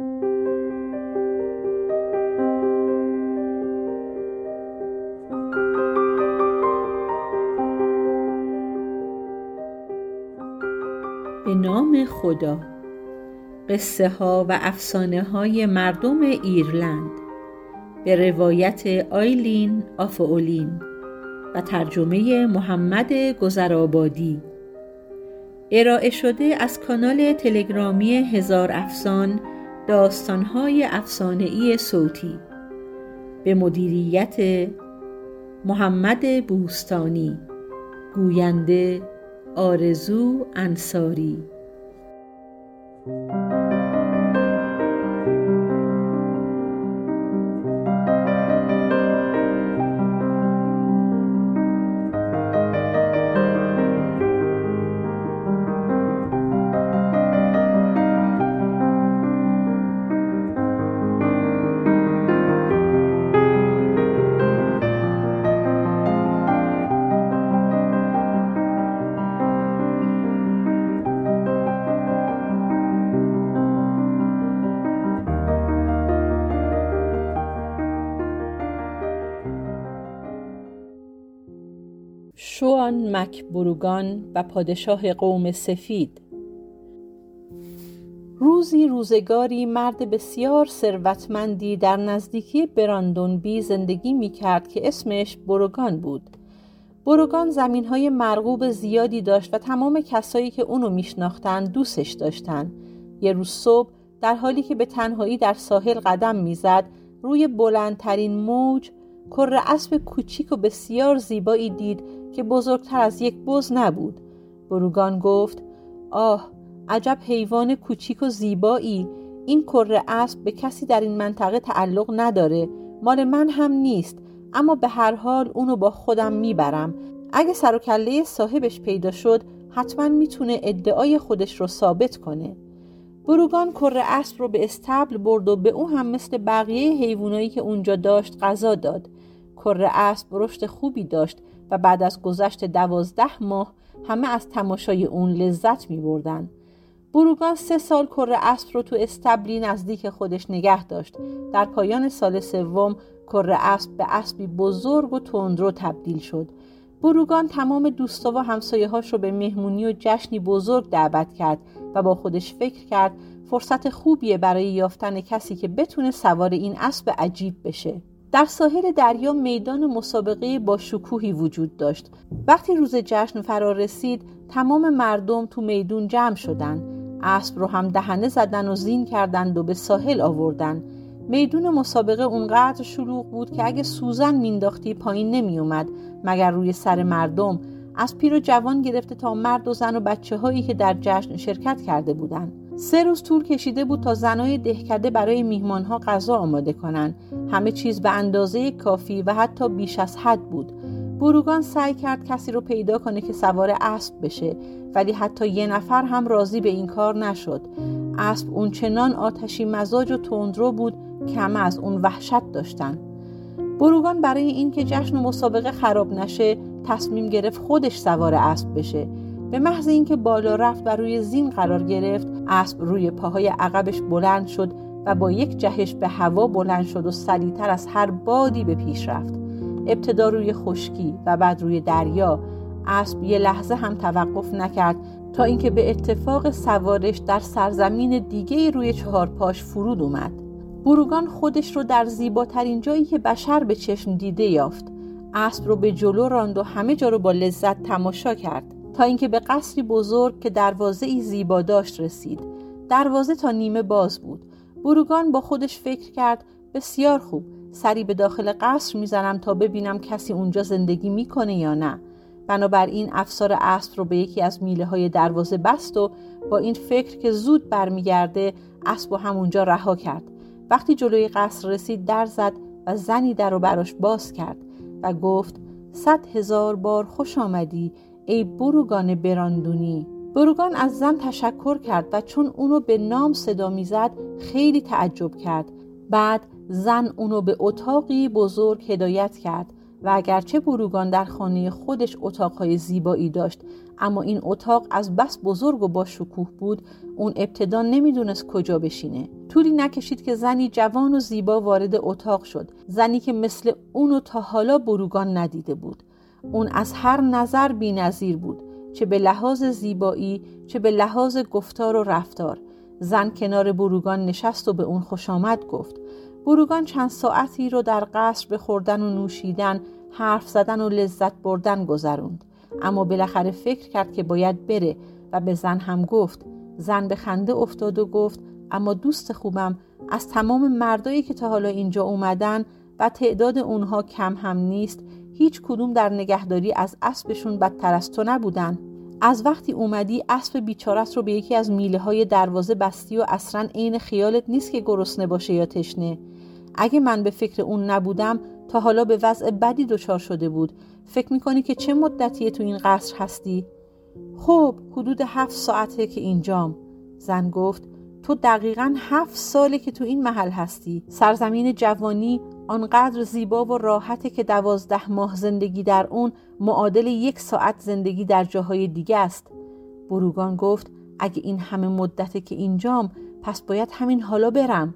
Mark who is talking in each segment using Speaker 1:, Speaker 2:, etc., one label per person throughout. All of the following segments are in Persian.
Speaker 1: به نام خدا. قصه ها و افسانه های مردم ایرلند. به روایت آیلین آفاولین و ترجمه محمد گذرآبادی. ارائه شده از کانال تلگرامی هزار افسان داستانهای ای صوتی به مدیریت محمد بوستانی گوینده آرزو انصاری. مک بروگان و پادشاه قوم سفید. روزی روزگاری مرد بسیار ثروتمندی در نزدیکی بی زندگی می کرد که اسمش بروگان بود. بروگان زمین های مرغوب زیادی داشت و تمام کسایی که اونو میشناختن دوستش داشتن یه روز صبح در حالی که به تنهایی در ساحل قدم می‌زد روی بلندترین موج کر اسب کوچیک و بسیار زیبایی دید که بزرگتر از یک بز نبود. بروگان گفت آه عجب حیوان کوچیک و زیبایی. این کره اسب به کسی در این منطقه تعلق نداره. مال من هم نیست اما به هر حال اونو با خودم می‌برم. اگه سر و کله صاحبش پیدا شد حتما می‌تونه ادعای خودش رو ثابت کنه. بروگان کره اسب رو به استبل برد و به او هم مثل بقیه حیوانایی که اونجا داشت غذا داد. کره اسب رشد خوبی داشت و بعد از گذشت دوازده ماه همه از تماشای اون لذت می بردن. بروگان سه سال کره اسب رو تو استبلی نزدیک خودش نگه داشت. در پایان سال سوم کره اسب به اسبی بزرگ و تندرو تبدیل شد. بروگان تمام دوستا و همسایه هاش رو به مهمونی و جشنی بزرگ دعوت کرد و با خودش فکر کرد فرصت خوبیه برای یافتن کسی که بتونه سوار این اسب عجیب بشه. در ساحل دریا میدان مسابقه با شکوهی وجود داشت. وقتی روز جشن فرا رسید تمام مردم تو میدون جمع شدن. اسب رو هم دهنه زدن و زین کردند و به ساحل آوردن. میدون مسابقه اونقدر شلوغ بود که اگه سوزن مینداختی پایین نمیومد مگر روی سر مردم. از پیر و جوان گرفته تا مرد و زن و بچه هایی که در جشن شرکت کرده بودند. سه روز طول کشیده بود تا زنای دهکده برای میهمانها غذا آماده کنند. همه چیز به اندازه کافی و حتی بیش از حد بود. بروگان سعی کرد کسی رو پیدا کنه که سوار اسب بشه ولی حتی یه نفر هم راضی به این کار نشد. اسب اون چنان آتشی مزاج و تندرو بود که همه از اون وحشت داشتن. بروگان برای اینکه جشن و مسابقه خراب نشه تصمیم گرفت خودش سوار اسب بشه. به محض اینکه بالا رفت و روی زین قرار گرفت اسب روی پاهای عقبش بلند شد و با یک جهش به هوا بلند شد و سریعتر از هر بادی به پیش رفت. ابتدا روی خشکی و بعد روی دریا اسب یه لحظه هم توقف نکرد تا اینکه به اتفاق سوارش در سرزمین دیگه روی چهار پاش فرود اومد. بروگان خودش رو در زیباترین جایی که بشر به چشم دیده یافت. اسب رو به جلو راند و همه جا رو با لذت تماشا کرد. تا اینکه به قصری بزرگ که دروازه ای زیبا داشت رسید. دروازه تا نیمه باز بود. بروگان با خودش فکر کرد بسیار خوب سری به داخل قصر می‌زنم تا ببینم کسی اونجا زندگی می‌کنه یا نه. بنابراین افسار اسب رو به یکی از میله های دروازه بست و با این فکر که زود برمیگرده اسب و همونجا رها کرد. وقتی جلوی قصر رسید در زد و زنی در رو براش باز کرد و گفت صد هزار بار خوش آمدی ای بروگان براندونی. بروگان از زن تشکر کرد و چون اونو به نام صدا می‌زد خیلی تعجب کرد. بعد زن اونو به اتاقی بزرگ هدایت کرد و اگرچه بروگان در خانه خودش اتاقهای زیبایی داشت اما این اتاق از بس بزرگ و با شکوه بود اون ابتدا نمی‌دونست کجا بشینه. طولی نکشید که زنی جوان و زیبا وارد اتاق شد زنی که مثل اونو تا حالا بروگان ندیده بود. اون از هر نظر بی بود چه به لحاظ زیبایی چه به لحاظ گفتار و رفتار. زن کنار بروگان نشست و به اون خوش آمد گفت بروگان چند ساعتی رو در قصر به خوردن و نوشیدن حرف زدن و لذت بردن گذروند. اما بالاخره فکر کرد که باید بره و به زن هم گفت. زن به خنده افتاد و گفت اما دوست خوبم از تمام مردایی که تا حالا اینجا اومدن و تعداد اونها کم هم نیست هیچ کدوم در نگهداری از اسبشون بدتر از تو نبودن. از وقتی اومدی اسب بیچارت رو به یکی از میله های دروازه بستی و اصلا عین خیالت نیست که گرسنه باشه یا تشنه. اگه من به فکر اون نبودم تا حالا به وضع بدی دچار شده بود. فکر می‌کنی که چه مدتیه تو این قصر هستی؟ خب حدود هفت ساعته که اینجام. زن گفت تو دقیقا هفت ساله که تو این محل هستی. سرزمین جوانی آنقدر زیبا و راحته که دوازده ماه زندگی در اون معادل یک ساعت زندگی در جاهای دیگه است. بروگان گفت اگه این همه مدته که اینجام پس باید همین حالا برم.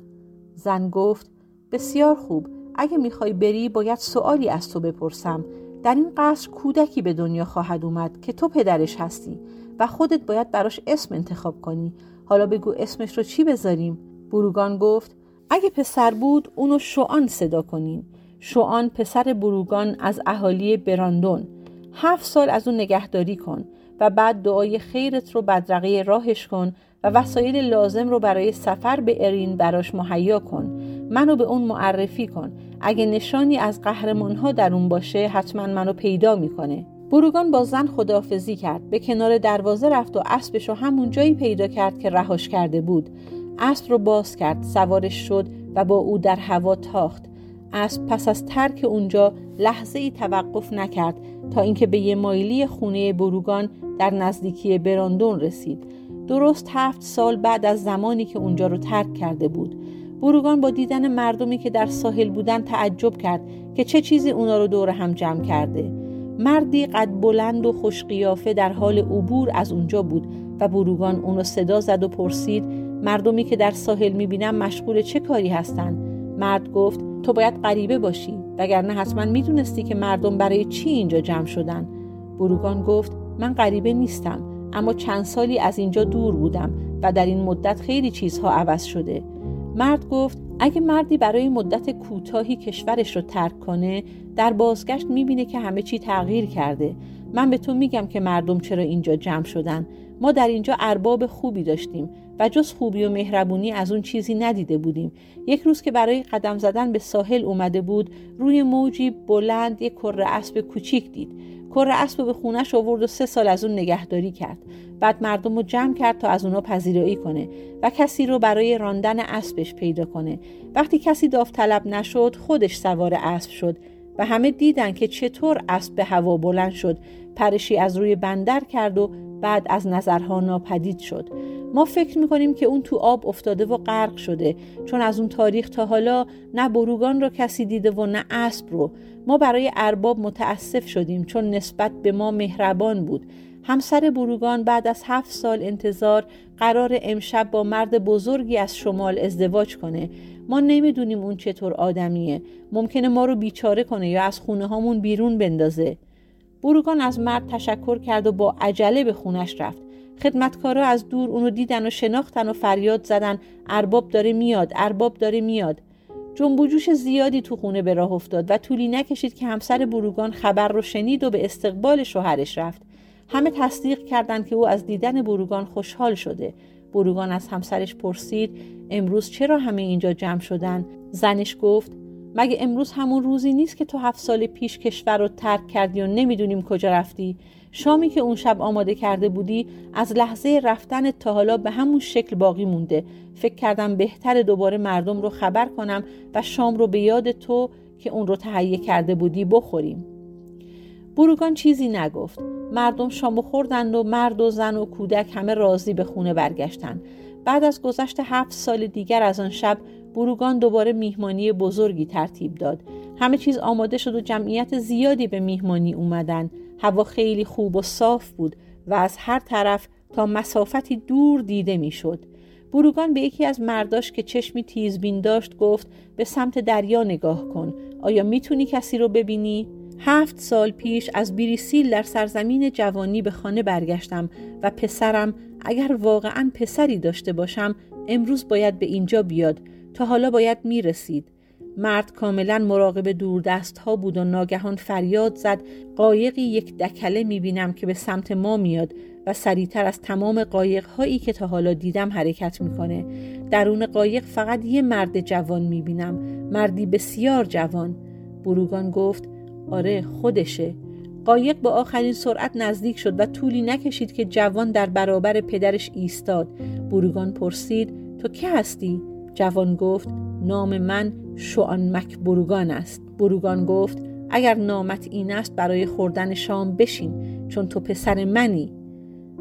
Speaker 1: زن گفت بسیار خوب. اگه می‌خوای بری باید سوالی از تو بپرسم. در این قصر کودکی به دنیا خواهد اومد که تو پدرش هستی و خودت باید براش اسم انتخاب کنی. حالا بگو اسمش رو چی بذاریم؟ بروگان گفت اگه پسر بود اونو شوان صدا کنین شوان پسر بروگان از اهالی براندون. هفت سال از اون نگهداری کن و بعد دعای خیرت رو بدرقه راهش کن و وسایل لازم رو برای سفر به ارین براش مهیا کن. منو به اون معرفی کن. اگه نشانی از قهرمانها در اون باشه حتما منو پیدا می‌کنه. بروگان با زن خدافزی کرد. به کنار دروازه رفت و اسبش رو همون جایی پیدا کرد که رهاش کرده بود. اسب رو باز کرد سوارش شد و با او در هوا تاخت. اسب پس از ترک اونجا لحظه ای توقف نکرد تا اینکه به یه مایلی خونه بروگان در نزدیکی براندون رسید. درست هفت سال بعد از زمانی که اونجا رو ترک کرده بود. بروگان با دیدن مردمی که در ساحل بودن تعجب کرد که چه چیزی اونا رو دور هم جمع کرده. مردی قد بلند و خوشقیافه در حال عبور از اونجا بود و بروگان اونو صدا زد و پرسید مردمی که در ساحل می‌بینم مشغول چه کاری هستند؟ مرد گفت تو باید غریبه باشی وگرنه حتما می‌دونستی که مردم برای چی اینجا جمع شدن. بروگان گفت من غریبه نیستم اما چند سالی از اینجا دور بودم و در این مدت خیلی چیزها عوض شده. مرد گفت اگه مردی برای مدت کوتاهی کشورش رو ترک کنه در بازگشت می‌بینه که همه چی تغییر کرده. من به تو میگم که مردم چرا اینجا جمع شدن. ما در اینجا ارباب خوبی داشتیم و جز خوبی و مهربونی از اون چیزی ندیده بودیم. یک روز که برای قدم زدن به ساحل اومده بود روی موجی بلند یک کره اسب کوچیک دید. کره اسب به خونش آورد و سه سال از اون نگهداری کرد. بعد مردم رو جمع کرد تا از اونا پذیرایی کنه و کسی رو برای راندن اسبش پیدا کنه. وقتی کسی داوطلب نشد خودش سوار اسب شد و همه دیدن که چطور اسب به هوا بلند شد. پرشی از روی بندر کرد و بعد از نظرها ناپدید شد. ما فکر می‌کنیم که اون تو آب افتاده و غرق شده چون از اون تاریخ تا حالا نه بروگان رو کسی دیده و نه اسب رو. ما برای ارباب متاسف شدیم چون نسبت به ما مهربان بود. همسر بروگان بعد از هفت سال انتظار قرار امشب با مرد بزرگی از شمال ازدواج کنه. ما نمی‌دونیم اون چطور آدمیه. ممکنه ما رو بیچاره کنه یا از خونه هامون بیرون بندازه. بروگان از مرد تشکر کرد و با عجله به خونش رفت. خدمتکارا از دور اونو دیدن و شناختن و فریاد زدن ارباب داره میاد ارباب داره میاد. جنب جوش زیادی تو خونه به راه افتاد و طولی نکشید که همسر بروگان خبر رو شنید و به استقبال شوهرش رفت. همه تصدیق کردند که او از دیدن بروگان خوشحال شده. بروگان از همسرش پرسید امروز چرا همه اینجا جمع شدن؟ زنش گفت مگه امروز همون روزی نیست که تو هفت سال پیش کشور رو ترک کردی و نمی‌دونیم کجا رفتی؟ شامی که اون شب آماده کرده بودی از لحظه رفتن تا حالا به همون شکل باقی مونده. فکر کردم بهتر دوباره مردم رو خبر کنم و شام رو به یاد تو که اون رو تهیه کرده بودی بخوریم. بروگان چیزی نگفت. مردم شام خوردند و مرد و زن و کودک همه راضی به خونه برگشتند بعد از گذشت هفت سال دیگر از آن شب بروگان دوباره میهمانی بزرگی ترتیب داد همه چیز آماده شد و جمعیت زیادی به میهمانی اومدن هوا خیلی خوب و صاف بود و از هر طرف تا مسافتی دور دیده می‌شد. بروگان به یکی از مرداش که چشمی تیزبین داشت گفت به سمت دریا نگاه کن آیا می‌تونی کسی رو ببینی؟ هفت سال پیش از بیریسیل در سرزمین جوانی به خانه برگشتم و پسرم اگر واقعا پسری داشته باشم امروز باید به اینجا بیاد تا حالا باید می‌رسید. مرد کاملا مراقب دوردست ها بود و ناگهان فریاد زد قایقی یک دکله می‌بینم که به سمت ما میاد و سریعتر از تمام قایق هایی که تا حالا دیدم حرکت می‌کنه. درون قایق فقط یه مرد جوان می‌بینم مردی بسیار جوان. بروگان گفت آره خودشه. قایق با آخرین سرعت نزدیک شد و طولی نکشید که جوان در برابر پدرش ایستاد. بروگان پرسید تو که هستی؟ جوان گفت نام من شوان مک بروگان است. بروگان گفت اگر نامت این است برای خوردن شام بشین چون تو پسر منی.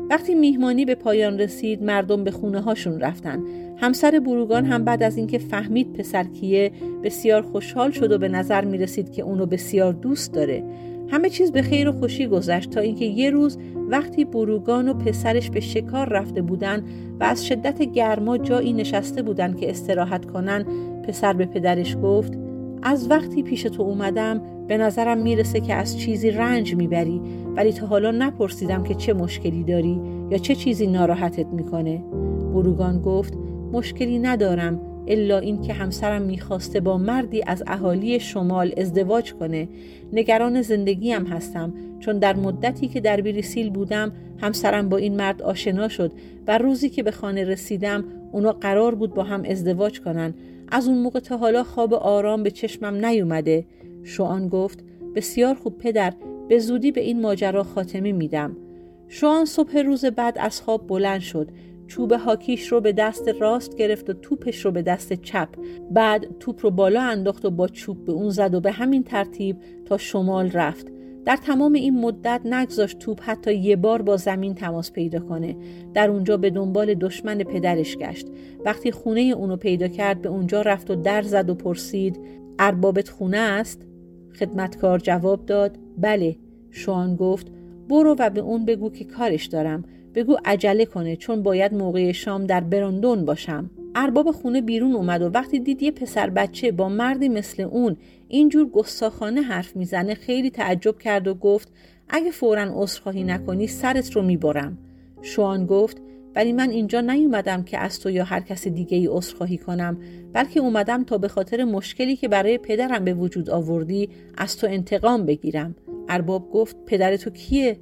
Speaker 1: وقتی میهمانی به پایان رسید مردم به خونه هاشون رفتن. همسر بروگان هم بعد از اینکه فهمید پسر کیه بسیار خوشحال شد و به نظر می رسید که اونو بسیار دوست داره. همه چیز به خیر و خوشی گذشت تا اینکه یه روز وقتی بروگان و پسرش به شکار رفته بودن و از شدت گرما جایی نشسته بودن که استراحت کنن پسر به پدرش گفت از وقتی پیش تو اومدم به نظرم می‌رسه که از چیزی رنج می‌بری ولی تا حالا نپرسیدم که چه مشکلی داری یا چه چیزی ناراحتت می‌کنه. بروگان گفت مشکلی ندارم الا این که همسرم می‌خواسته با مردی از اهالی شمال ازدواج کنه. نگران زندگی هم هستم چون در مدتی که در بریسیل بودم همسرم با این مرد آشنا شد و روزی که به خانه رسیدم اونا قرار بود با هم ازدواج کنن. از اون موقع تا حالا خواب آرام به چشمم نیومده. شوان گفت بسیار خوب پدر به زودی به این ماجرا خاتمه میدم. شوان صبح روز بعد از خواب بلند شد. چوب هاکیش رو به دست راست گرفت و توپش رو به دست چپ. بعد توپ رو بالا انداخت و با چوب به اون زد و به همین ترتیب تا شمال رفت. در تمام این مدت نگذاشت توپ حتی یه بار با زمین تماس پیدا کنه. در اونجا به دنبال دشمن پدرش گشت. وقتی خونه اونو پیدا کرد به اونجا رفت و در زد و پرسید اربابت خونه است؟ خدمتکار جواب داد بله. شوان گفت برو و به اون بگو که کارش دارم. بگو عجله کنه چون باید موقع شام در براندون باشم. ارباب خونه بیرون اومد و وقتی دید یه پسر بچه با مردی مثل اون اینجور گستاخانه حرف می‌زنه خیلی تعجب کرد و گفت اگه فورا عذرخواهی نکنی سرت رو می‌برم. شوان گفت ولی من اینجا نیومدم که از تو یا هر کس دیگه ای عذرخواهی کنم بلکه اومدم تا به خاطر مشکلی که برای پدرم به وجود آوردی از تو انتقام بگیرم. ارباب گفت پدر تو کیه؟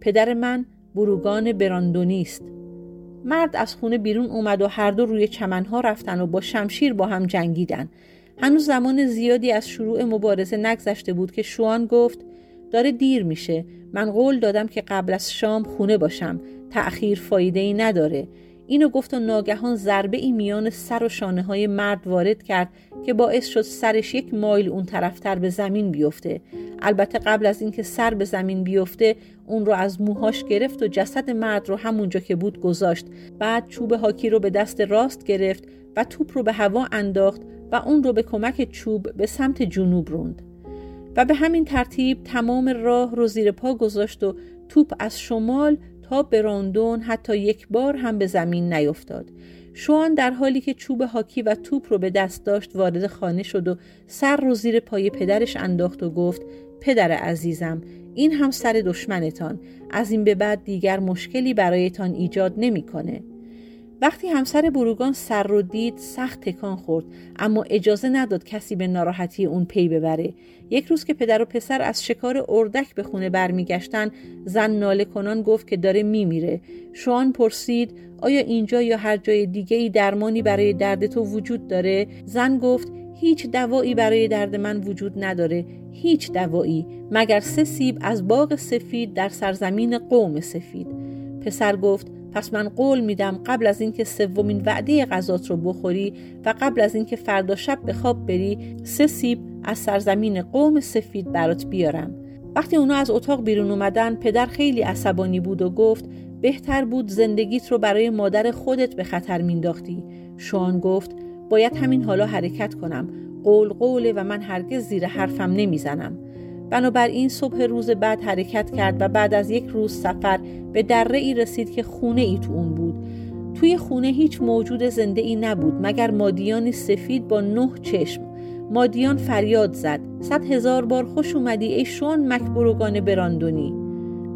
Speaker 1: پدر من بروگان براندونی است. مرد از خونه بیرون اومد و هر دو روی چمنها رفتن و با شمشیر با هم جنگیدن. هنوز زمان زیادی از شروع مبارزه نگذشته بود که شوان گفت داره دیر میشه. من قول دادم که قبل از شام خونه باشم. تأخیر فایده ای نداره. اینو گفت و ناگهان ضربه ای میان سر و شانه های مرد وارد کرد که باعث شد سرش یک مایل اون طرفتر به زمین بیفته. البته قبل از اینکه سر به زمین بیفته اون رو از موهاش گرفت و جسد مرد رو همونجا که بود گذاشت. بعد چوب هاکی رو به دست راست گرفت و توپ رو به هوا انداخت و اون رو به کمک چوب به سمت جنوب روند. و به همین ترتیب تمام راه رو زیر پا گذاشت و توپ از شمال تا براندون حتی یک بار هم به زمین نیفتاد شوان در حالی که چوب هاکی و توپ رو به دست داشت وارد خانه شد و سر رو زیر پای پدرش انداخت و گفت پدر عزیزم این هم سر دشمنتان از این به بعد دیگر مشکلی برایتان ایجاد نمی‌کنه. وقتی همسر بروگان سر رو دید سخت تکان خورد اما اجازه نداد کسی به ناراحتی اون پی ببره. یک روز که پدر و پسر از شکار اردک به خونه برمیگشتن زن ناله کنان گفت که داره میمیره. شوان پرسید آیا اینجا یا هر جای دیگه ای درمانی برای درد تو وجود داره؟ زن گفت هیچ دوایی برای درد من وجود نداره. هیچ دوایی مگر سه سیب از باغ سفید در سرزمین قوم سفید. پسر گفت پس من قول میدم قبل از اینکه سومین وعده غذات رو بخوری و قبل از اینکه فردا شب به خواب بری سه سیب از سرزمین قوم سفید برات بیارم. وقتی اونا از اتاق بیرون اومدن پدر خیلی عصبانی بود و گفت بهتر بود زندگیت رو برای مادر خودت به خطر مینداختی شوان گفت باید همین حالا حرکت کنم. قول قوله و من هرگز زیر حرفم نمی‌زنم. بنابراین صبح روز بعد حرکت کرد و بعد از یک روز سفر به دره ای رسید که خونه ای تو اون بود. توی خونه هیچ موجود زنده ای نبود مگر مادیانی سفید با نه چشم. مادیان فریاد زد. صد هزار بار خوش اومدی ای شون مکبروگان براندونی.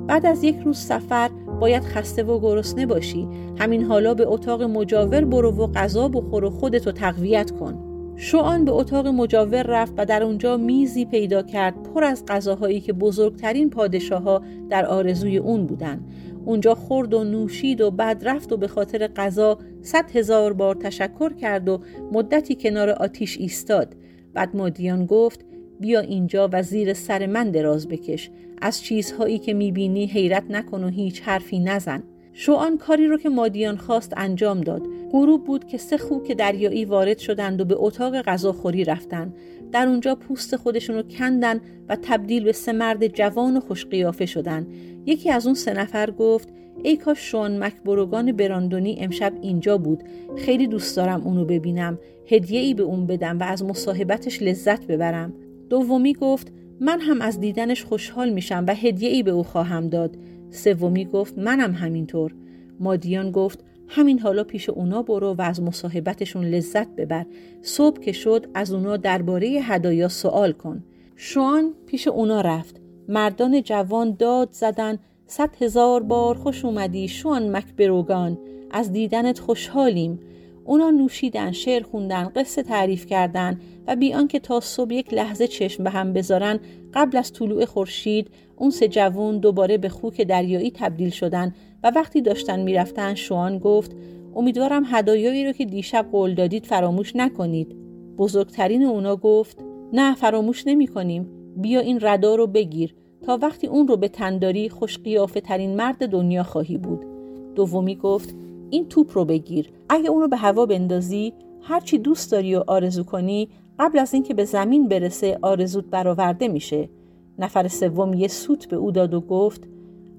Speaker 1: بعد از یک روز سفر باید خسته و گرسنه باشی. همین حالا به اتاق مجاور برو و غذا بخور و خودتو تقویت کن. شوان به اتاق مجاور رفت و در اونجا میزی پیدا کرد پر از غذاهایی که بزرگترین پادشاه ها در آرزوی اون بودن. اونجا خورد و نوشید و بعد رفت و به خاطر غذا صد هزار بار تشکر کرد و مدتی کنار آتیش ایستاد. بعد مادیان گفت بیا اینجا و زیر سر من دراز بکش. از چیزهایی که می‌بینی حیرت نکن و هیچ حرفی نزن. شوان کاری رو که مادیان خواست انجام داد. غروب بود که سه خوک دریایی وارد شدند و به اتاق غذاخوری رفتند در اونجا پوست خودشون رو کندن و تبدیل به سه مرد جوان و خوشقیافه شدن. یکی از اون سه نفر گفت ای کاش شون مکبروگان براندونی امشب اینجا بود. خیلی دوست دارم اونو ببینم. هدیه ای به اون بدم و از مصاحبتش لذت ببرم. دومی گفت من هم از دیدنش خوشحال میشم و هدیه ای به او خواهم داد. سومی گفت منم همینطور. مادیان گفت همین حالا پیش اونا برو و از مصاحبتشون لذت ببر. صبح که شد از اونا درباره هدایا سوال کن. شوان پیش اونا رفت. مردان جوان داد زدن صد هزار بار خوش اومدی شوان مکبروگان از دیدنت خوشحالیم. اونا نوشیدن شعر خوندن قصه تعریف کردن و بیان که تا صبح یک لحظه چشم به هم بذارن قبل از طلوع خورشید اون سه جوون دوباره به خوک دریایی تبدیل شدن و وقتی داشتن می‌رفتن شوان گفت امیدوارم هدایایی رو که دیشب قول دادید فراموش نکنید. بزرگترین اونا گفت نه فراموش نمی کنیم بیا این ردا رو بگیر. تا وقتی اون رو به تنداری خوش قیافه ترین مرد دنیا خواهی بود. دومی گفت این توپ رو بگیر. اگه اون رو به هوا بندازی هرچی دوست داری و آرزو کنی قبل از اینکه به زمین برسه آرزوت برآورده میشه. نفر سوم یه سوت به او داد و گفت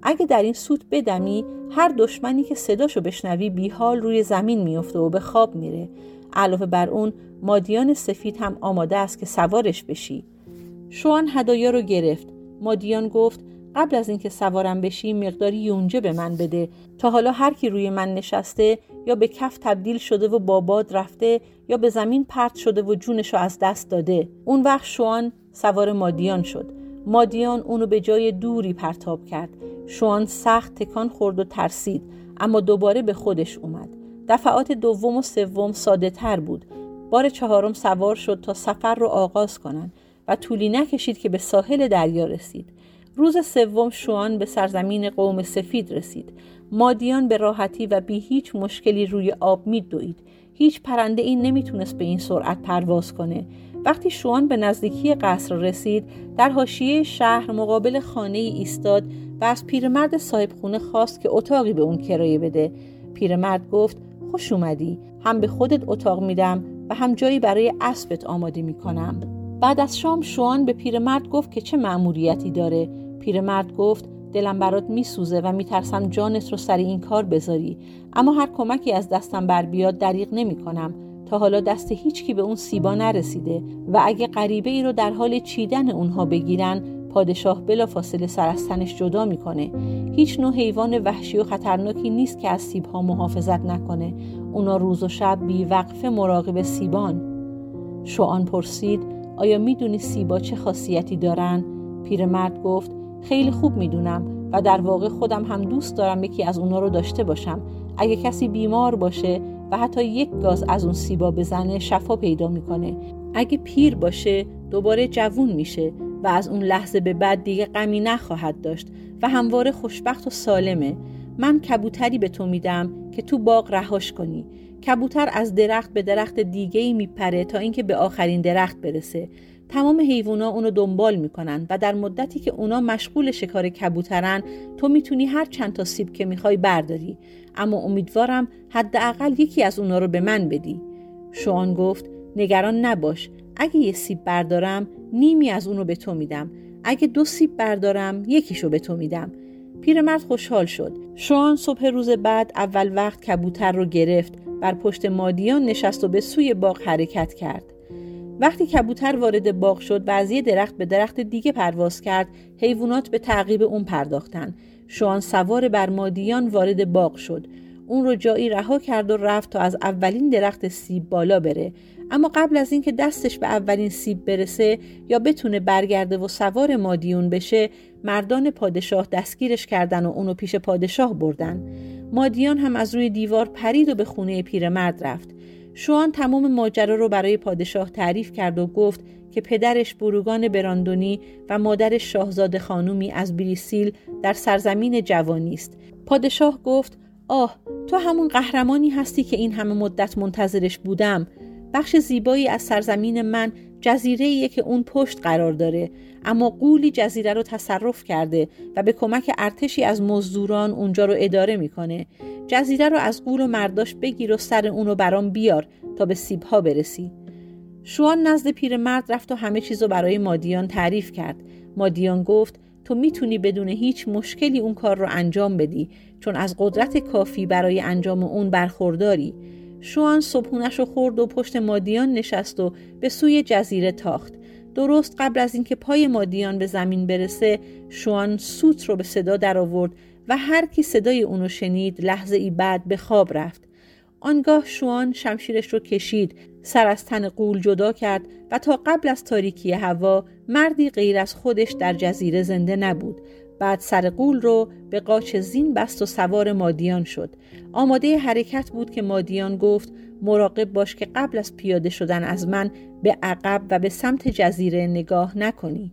Speaker 1: اگه در این سوت بدمی هر دشمنی که صداشو بشنوی بیحال روی زمین میفته و به خواب میره. علاوه بر اون مادیان سفید هم آماده است که سوارش بشی. شوان هدایا رو گرفت. مادیان گفت قبل از اینکه سوارم بشی مقداری یونجه به من بده. تا حالا هر کی روی من نشسته یا به کف تبدیل شده و باباد رفته یا به زمین پرت شده و جونشو از دست داده. اون وقت شوان سوار مادیان شد. مادیان اونو به جای دوری پرتاب کرد. شوان سخت تکان خورد و ترسید اما دوباره به خودش اومد. دفعات دوم و سوم ساده تر بود. بار چهارم سوار شد تا سفر رو آغاز کنند و طولی نکشید که به ساحل دریا رسید. روز سوم شوان به سرزمین قوم سفید رسید. مادیان به راحتی و بی هیچ مشکلی روی آب می دوید. هیچ پرنده این نمی‌تونست به این سرعت پرواز کنه. وقتی شوان به نزدیکی قصر رسید در حاشیه شهر مقابل خانه ای ایستاد و از پیرمرد صاحب خونه خواست که اتاقی به اون کرایه بده. پیرمرد گفت خوش اومدی. هم به خودت اتاق میدم و هم جایی برای اسبت آماده می‌کنم. بعد از شام شوان به پیرمرد گفت که چه مأموریتی داره. پیرمرد گفت دلم برات میسوزه و میترسم جانت رو سر این کار بذاری. اما هر کمکی از دستم بر بیاد دریغ نمی‌کنم. تا حالا دست هیچکی به اون سیبا نرسیده و اگه غریبه ای رو در حال چیدن اونها بگیرن پادشاه بلافاصله سر از تنش جدا می‌کنه. هیچ نوع حیوان وحشی و خطرناکی نیست که از سیبها محافظت نکنه. اونا روز و شب بیوقفه مراقب سیبان. شوان پرسید آیا می‌دونی سیبا چه خاصیتی دارن؟ پیرمرد گفت خیلی خوب می‌دونم و در واقع خودم هم دوست دارم یکی از اونا رو داشته باشم. اگه کسی بیمار باشه و حتی یک گاز از اون سیبا بزنه شفا پیدا می‌کنه. اگه پیر باشه دوباره جوون میشه و از اون لحظه به بعد دیگه غمی نخواهد داشت و همواره خوشبخت و سالمه. من کبوتری به تو میدم که تو باغ رهاش کنی. کبوتر از درخت به درخت دیگه ای میپره تا اینکه به آخرین درخت برسه. تمام حیوونا اونو دنبال می‌کنن و در مدتی که اونا مشغول شکار کبوترن تو می‌تونی هر چند تا سیب که می‌خوای برداری. اما امیدوارم حداقل یکی از اونا رو به من بدی. شوان گفت نگران نباش. اگه یه سیب بردارم نیمی از اونو به تو میدم. اگه دو سیب بردارم یکیشو به تو میدم. پیرمرد خوشحال شد. شوان صبح روز بعد اول وقت کبوتر رو گرفت بر پشت مادیان نشست و به سوی باغ حرکت کرد. وقتی کبوتر وارد باغ شد و از یه درخت به درخت دیگه پرواز کرد. حیوانات به تعقیب اون پرداختن. شوان سوار بر مادیان وارد باغ شد. اون رو جایی رها کرد و رفت تا از اولین درخت سیب بالا بره. اما قبل از اینکه دستش به اولین سیب برسه یا بتونه برگرده و سوار مادیون بشه مردان پادشاه دستگیرش کردن و اونو پیش پادشاه بردن. مادیان هم از روی دیوار پرید و به خونه پیرمرد رفت. شوان تمام ماجرا رو برای پادشاه تعریف کرد و گفت که پدرش بروگان براندونی و مادرش شاهزاده خانومی از بریسیل در سرزمین جوانی است. پادشاه گفت آه تو همون قهرمانی هستی که این همه مدت منتظرش بودم. بخش زیبایی از سرزمین من جزیره که اون پشت قرار داره اما قولی جزیره رو تصرف کرده و به کمک ارتشی از مزدوران اونجا رو اداره می‌کنه. جزیره رو از قول و مرداش بگیر و سر اونو برام بیار تا به سیبها برسی. شوان نزد پیرمرد رفت و همه چیزو برای مادیان تعریف کرد. مادیان گفت تو می‌تونی بدون هیچ مشکلی اون کار رو انجام بدی چون از قدرت کافی برای انجام اون برخورداری. شوان صبحونش رو خورد و پشت مادیان نشست و به سوی جزیره تاخت. درست قبل از اینکه پای مادیان به زمین برسه شوان سوت رو به صدا درآورد و هر کی صدای اونو شنید لحظه ای بعد به خواب رفت. آنگاه شوان شمشیرش رو کشید سر از تن قول جدا کرد و تا قبل از تاریکی هوا مردی غیر از خودش در جزیره زنده نبود. بعد سر قول رو به قاچ زین بست و سوار مادیان شد. آماده حرکت بود که مادیان گفت مراقب باش که قبل از پیاده شدن از من به عقب و به سمت جزیره نگاه نکنی.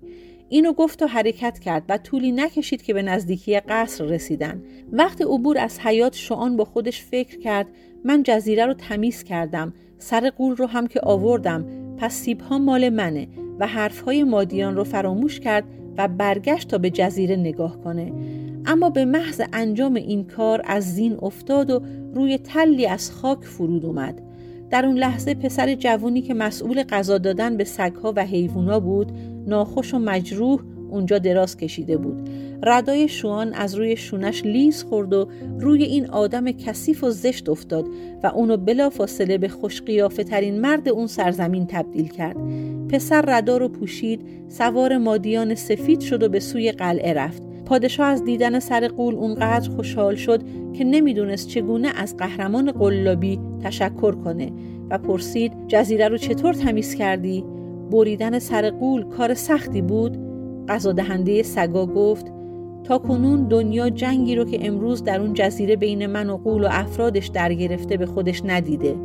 Speaker 1: اینو گفت و حرکت کرد و طولی نکشید که به نزدیکی قصر رسیدن. وقت عبور از حیات شعان با خودش فکر کرد من جزیره رو تمیز کردم سر قول رو هم که آوردم پس سیب ها مال منه و حرف های مادیان رو فراموش کرد و برگشت تا به جزیره نگاه کنه. اما به محض انجام این کار از زین افتاد و روی تلی از خاک فرود اومد. در اون لحظه پسر جوونی که مسئول غذا دادن به سگها و حیوونا بود ناخوش و مجروح اونجا دراز کشیده بود ردای شوان از روی شونش لیز خورد و روی این آدم کثیف و زشت افتاد و اونو بلا فاصله به خوشقیافه ترین مرد اون سرزمین تبدیل کرد پسر ردا رو پوشید سوار مادیان سفید شد و به سوی قلعه رفت پادشاه از دیدن سر قول اونقدر خوشحال شد که نمی‌دونست چگونه از قهرمان قلابی تشکر کنه و پرسید جزیره رو چطور تمیز کردی؟ بریدن سر قول کار سختی بود؟ قضا دهنده سگا گفت تا کنون دنیا جنگی رو که امروز در اون جزیره بین من و قول و افرادش در گرفته به خودش ندیده.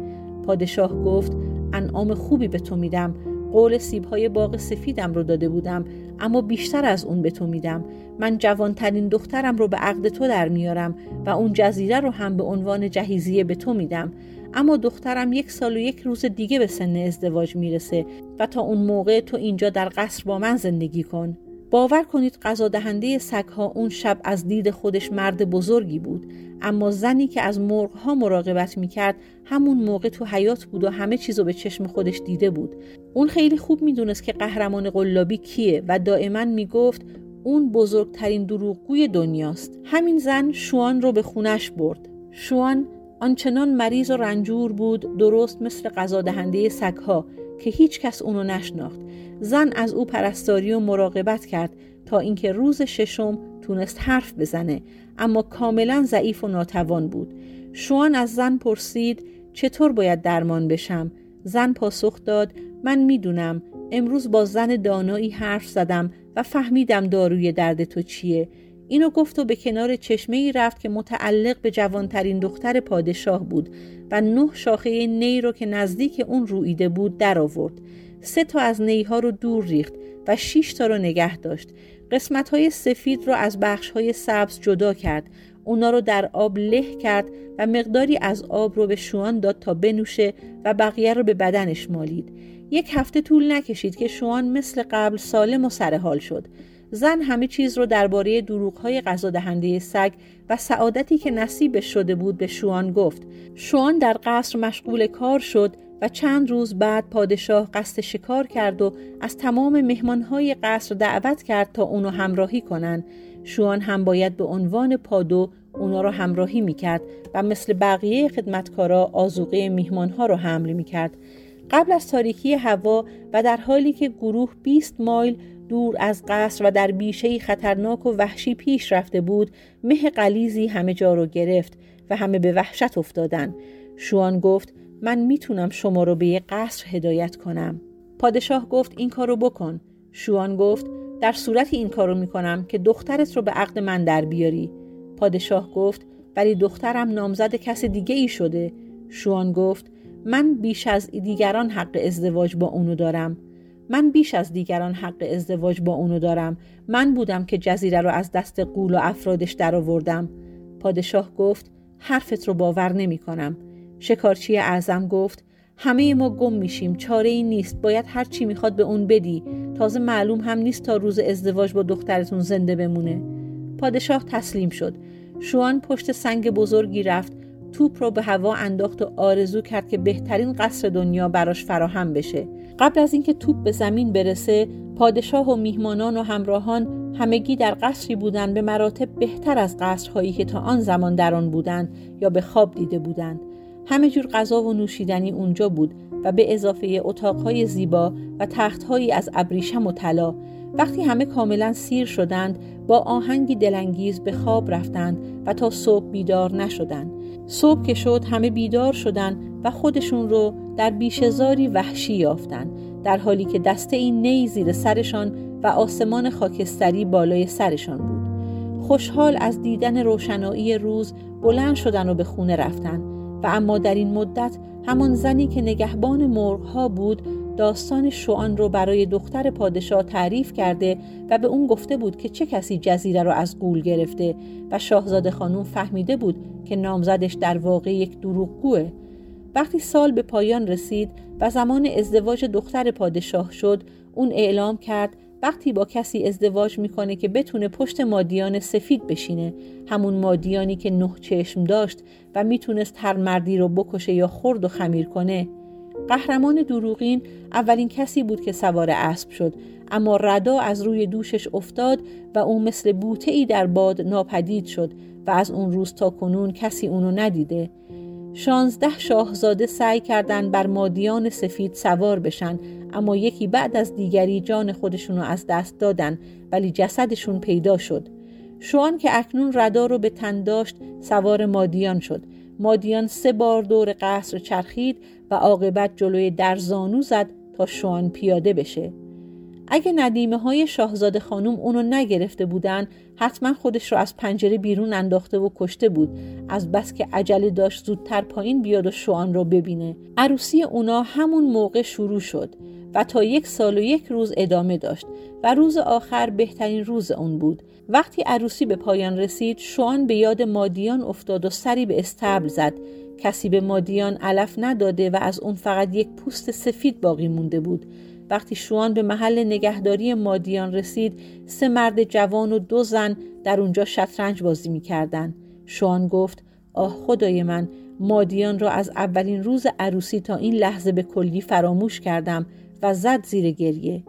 Speaker 1: پادشاه گفت انعام خوبی به تو میدم قول سیبهای باغ سفیدم رو داده بودم اما بیشتر از اون به تو میدم. من جوانترین دخترم رو به عقد تو در میارم و اون جزیره رو هم به عنوان جهیزیه به تو میدم. اما دخترم یک سال و یک روز دیگه به سن ازدواج می‌رسه و تا اون موقع تو اینجا در قصر با من زندگی کن. باور کنید قضا دهنده سگها اون شب از دید خودش مرد بزرگی بود اما زنی که از مرغها مراقبت می‌کرد همون موقع تو حیات بود و همه چیزو به چشم خودش دیده بود. اون خیلی خوب می‌دونست که قهرمان قلابی کیه و دائما می‌گفت اون بزرگترین دروغگوی دنیاست. همین زن شوان رو به خونش برد. شوان آنچنان مریض و رنجور بود درست مثل قضا دهنده سگها. که هیچ کس اونو نشناخت. زن از او پرستاری و مراقبت کرد تا اینکه روز ششم تونست حرف بزنه اما کاملا ضعیف و ناتوان بود. شوان از زن پرسید چطور باید درمان بشم؟ زن پاسخ داد من می‌دونم امروز با زن دانایی حرف زدم و فهمیدم داروی درد تو چیه. اینو گفت و به کنار چشمه ای رفت که متعلق به جوانترین دختر پادشاه بود و نه شاخه نی رو که نزدیک اون رویده بود در آورد. سه تا از نیها رو دور ریخت و شیش تا رو نگه داشت. قسمت های سفید رو از بخش های سبز جدا کرد. اونا رو در آب له کرد و مقداری از آب رو به شوان داد تا بنوشه و بقیه رو به بدنش مالید. یک هفته طول نکشید که شوان مثل قبل سالم و سرحال شد. زن همه چیز رو درباره دروغهای غذا دهنده سگ و سعادتی که نصیبش شده بود به شوان گفت. شوان در قصر مشغول کار شد و چند روز بعد پادشاه قصد شکار کرد و از تمام مهمانهای قصر دعوت کرد تا اونو همراهی کنن. شوان هم باید به عنوان پادو اونا رو همراهی می‌کرد و مثل بقیه خدمتکارا آزوقه میهمانها رو حمل می‌کرد. قبل از تاریکی هوا و در حالی که گروه 20 مایل دور از قصر و در بیشه خطرناک و وحشی پیش رفته بود مه قلیزی همه جا رو گرفت و همه به وحشت افتادن. شوان گفت من می‌تونم شما رو به یه قصر هدایت کنم. پادشاه گفت این کارو بکن. شوان گفت در صورتی این کارو می‌کنم که دخترت رو به عقد من در بیاری. پادشاه گفت ولی دخترم نامزد کس دیگه ای شده. شوان گفت من بیش از دیگران حق ازدواج با اونو دارم. من بیش از دیگران حق ازدواج با اونو دارم. من بودم که جزیره رو از دست قول و افرادش درآوردم. پادشاه گفت حرفت رو باور نمی کنم. شکارچی اعظم گفت همه ما گم میشیم چاره ای نیست باید هر چی می‌خواد به اون بدی. تازه معلوم هم نیست تا روز ازدواج با دخترتون زنده بمونه. پادشاه تسلیم شد. شوان پشت سنگ بزرگی رفت. توپ رو به هوا انداخت و آرزو کرد که بهترین قصر دنیا براش فراهم بشه. قبل از اینکه توپ به زمین برسه پادشاه و میهمانان و همراهان همگی در قصری بودند به مراتب بهتر از قصرهایی که تا آن زمان در آن بودند یا به خواب دیده بودند. همه جور غذا و نوشیدنی اونجا بود و به اضافه اتاقهای زیبا و تختهایی از ابریشم و طلا. وقتی همه کاملا سیر شدند با آهنگی دلانگیز به خواب رفتند و تا صبح بیدار نشدند. صبح که شد همه بیدار شدند و خودشون رو در بیشزاری وحشی یافتند در حالی که دسته این نی زیر سرشان و آسمان خاکستری بالای سرشان بود. خوشحال از دیدن روشنایی روز بلند شدن و به خونه رفتند و اما در این مدت همان زنی که نگهبان مرغها بود داستان شوان رو برای دختر پادشاه تعریف کرده و به اون گفته بود که چه کسی جزیره رو از گول گرفته و شاهزاده خانوم فهمیده بود که نامزدش در واقع یک دروغگوه. وقتی سال به پایان رسید و زمان ازدواج دختر پادشاه شد اون اعلام کرد وقتی با کسی ازدواج می‌کنه که بتونه پشت مادیان سفید بشینه همون مادیانی که نه چشم داشت و می‌تونست هر مردی رو بکشه یا خرد و خمیر کنه. قهرمان دروغین اولین کسی بود که سوار اسب شد اما ردا از روی دوشش افتاد و او مثل بوته ای در باد ناپدید شد و از اون روز تا کنون کسی اونو ندیده. شانزده شاهزاده سعی کردند بر مادیان سفید سوار بشن اما یکی بعد از دیگری جان خودشونو از دست دادن ولی جسدشون پیدا شد. شوان که اکنون ردا رو به تن داشت سوار مادیان شد. مادیان سه بار دور قصر چرخید و عاقبت جلوی درزانو زد تا شوان پیاده بشه. اگه ندیمه های شاهزاده خانم اونو نگرفته بودن حتما خودش رو از پنجره بیرون انداخته و کشته بود. از بس که عجله داشت زودتر پایین بیاد و شوان رو ببینه. عروسی اونا همون موقع شروع شد و تا یک سال و یک روز ادامه داشت و روز آخر بهترین روز اون بود. وقتی عروسی به پایان رسید شوان به یاد مادیان افتاد و سری به استبل زد. کسی به مادیان علف نداده و از اون فقط یک پوست سفید باقی مونده بود. وقتی شوان به محل نگهداری مادیان رسید سه مرد جوان و دو زن در اونجا شطرنج بازی می‌کردن. شوان گفت آه خدای من مادیان را از اولین روز عروسی تا این لحظه به کلی فراموش کردم و زد زیر گریه.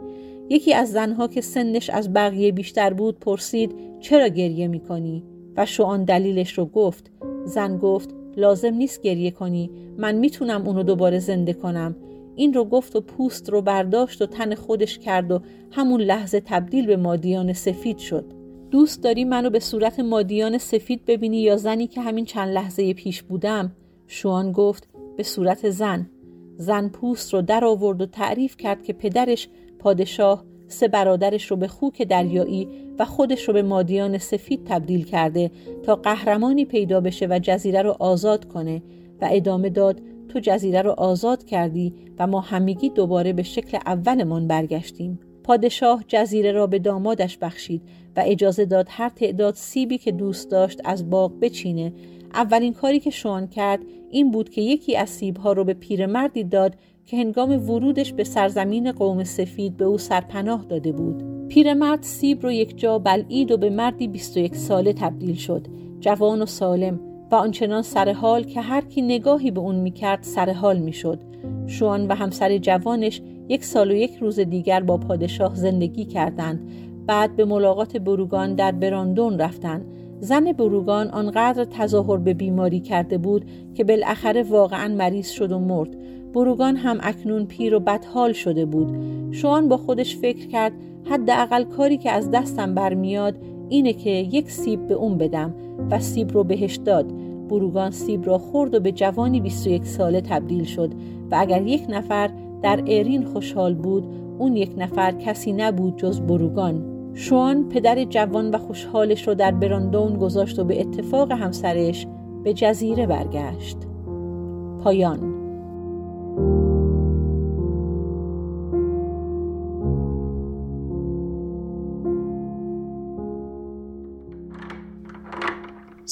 Speaker 1: یکی از زنها که سنش از بقیه بیشتر بود پرسید چرا گریه می‌کنی؟ و شوان دلیلش رو گفت. زن گفت لازم نیست گریه کنی. من می‌تونم اونو دوباره زنده کنم. این رو گفت و پوست رو برداشت و تن خودش کرد و همون لحظه تبدیل به مادیان سفید شد. دوست داری منو به صورت مادیان سفید ببینی یا زنی که همین چند لحظه پیش بودم؟ شوان گفت به صورت زن. زن پوست رو در آورد و تعریف کرد که پدرش پادشاه سه برادرش رو به خوک دریایی و خودش رو به مادیان سفید تبدیل کرده تا قهرمانی پیدا بشه و جزیره رو آزاد کنه و ادامه داد تو جزیره رو آزاد کردی و ما همگی دوباره به شکل اولمان برگشتیم. پادشاه جزیره را به دامادش بخشید و اجازه داد هر تعداد سیبی که دوست داشت از باغ بچینه. اولین کاری که شوان کرد این بود که یکی از سیبها رو به پیرمردی داد که هنگام ورودش به سرزمین قوم سفید به او سرپناه داده بود. پیرمرد سیب رو یک جا بلعید و به مردی 21 ساله تبدیل شد. جوان و سالم. و آنچنان سرحال که هر کی نگاهی به اون می‌کرد سرحال می‌شد. شوان و همسر جوانش یک سال و یک روز دیگر با پادشاه زندگی کردند. بعد به ملاقات بروگان در براندون رفتند. زن بروگان آنقدر تظاهر به بیماری کرده بود که بالاخره واقعا مریض شد و مرد. بروگان هم اکنون پیر و بدحال شده بود. شوان با خودش فکر کرد حداقل کاری که از دستم برمیاد اینه که یک سیب به اون بدم و سیب رو بهش داد. بروگان سیب را خورد و به جوانی 21 ساله تبدیل شد و اگر یک نفر در ایرین خوشحال بود اون یک نفر کسی نبود جز بروگان. شوان پدر جوان و خوشحالش رو در براندون گذاشت و به اتفاق همسرش به جزیره برگشت. پایان